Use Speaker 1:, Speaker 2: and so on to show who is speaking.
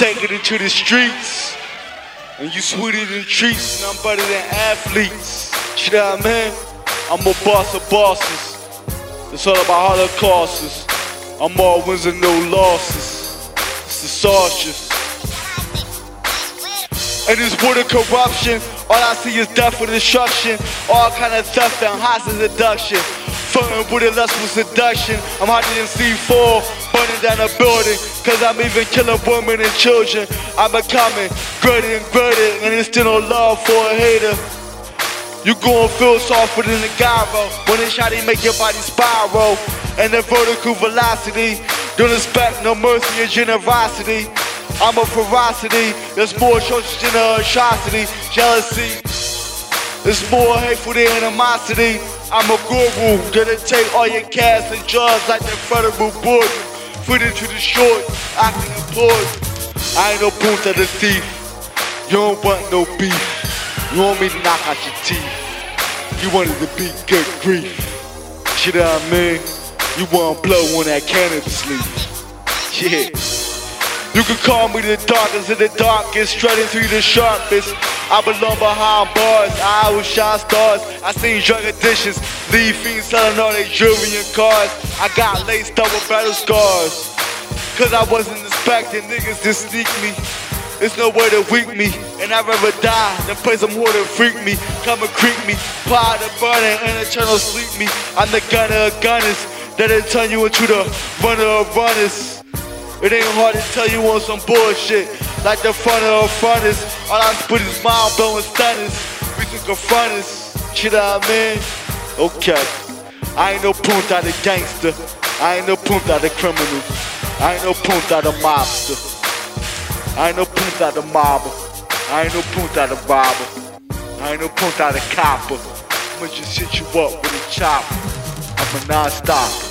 Speaker 1: take it into the streets. And you sweeter than treats, and I'm better than athletes. You know what I mean? I'm a boss of bosses. It's all about holocausts. I'm all wins and no losses. It's the saucious. In this world of corruption, all I see is death and destruction. All kind of theft and hostage abduction. Flirting with a lustful seduction. I'm hotter than C4, burning down a building. Cause I'm even killing women and children. I'm becoming greater and greater, and there's still no love for a hater. You gon' feel softer than a gyro when they shot they make your body spiral. And the vertical velocity, don't expect no mercy or generosity. I'm a ferocity, there's more atrocious than a atrocity. Jealousy, there's more hateful than animosity. I'm a guru that'll take all your cash and drugs like the federal board. Fit into the short, I can employed. I ain't no punta the thief. You don't want no beef. You want me to knock out your teeth. You wanted to be good grief. You know what I mean? You want to blow on that cannabis leaf. Yeah. You can call me the darkest of the darkest, straight through the sharpest. I belong behind bars, I will shine stars. I seen drug addictions, leave fiends selling all their jewelry and cars. I got laced up with battle scars. Cause I wasn't expecting niggas to sneak me. There's nowhere to weak me, and I'd rather die than play some more to freak me. Come and creep me, fire the burning and eternal sleep me. I'm the gunner of gunners, that'll turn you into the runner of runners. It ain't hard to tell you on some bullshit. Like the front of the funners. All I spit is mind blowing stunners. We can confront us. What I mean? Okay. I ain't no punta the gangster. I ain't no punta the criminal. I ain't no punta the mobster. I ain't no punta the mobber. I ain't no punta the robber. I ain't no punta the copper. I'ma just hit you up with a chopper. I'm a non-stopper.